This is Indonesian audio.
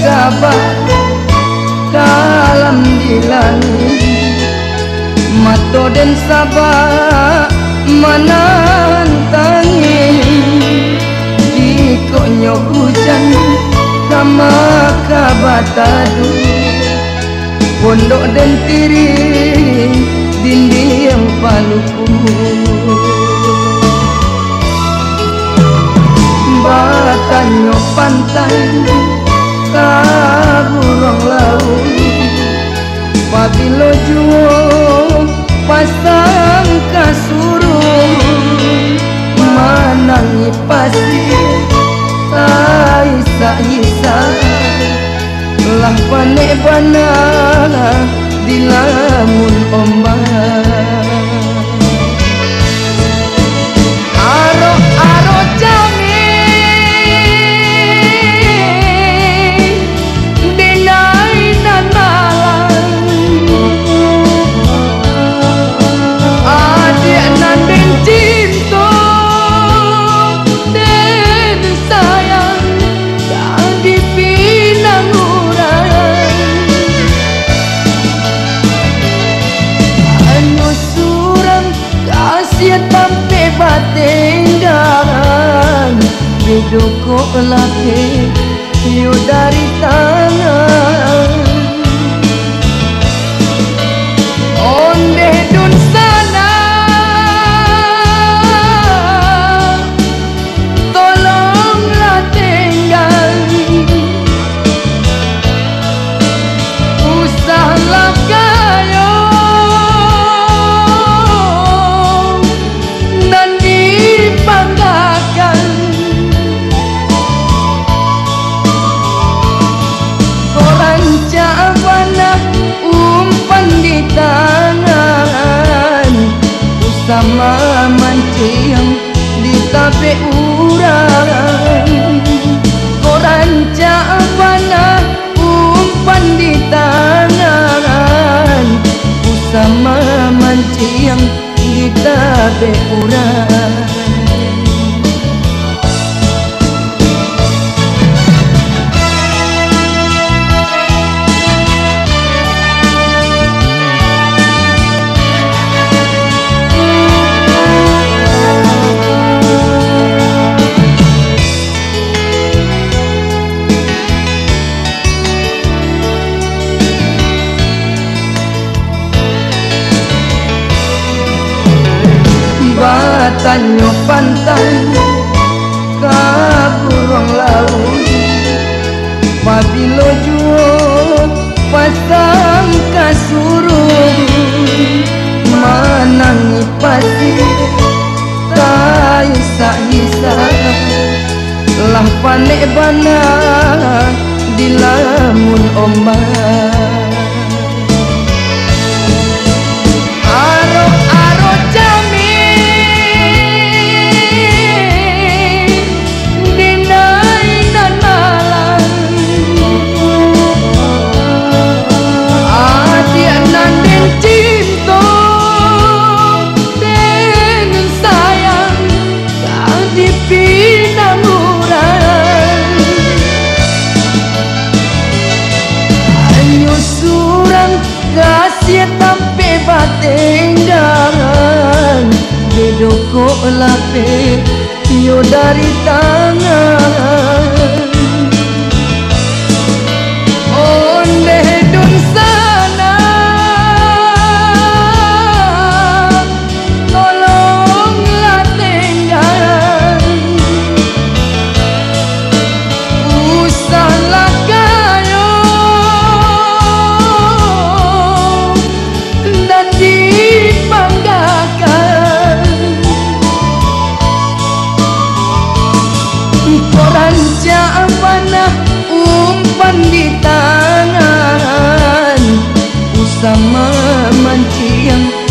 kabar kalam di langit mato dan sabah menantangi. Jika hujan sama kabatadu pondok dan tiri dinding paluku. Batanyo pantai kaburong laut. Pabilo juo pasang kasurung manangi pasti Isa Isa lah panek bana dilamun ombak Bidoko laki Yu dari Usama mancing di tape urang. Koran cabana umpan di tangan. Usama mancing di tape urang Batanyo pantai Kaburong laut. Pabilo juo Pasang kasurung Manangi pasti Taisa hisa Lah panek bana Dilamun ombak lape yo dari Usama mancing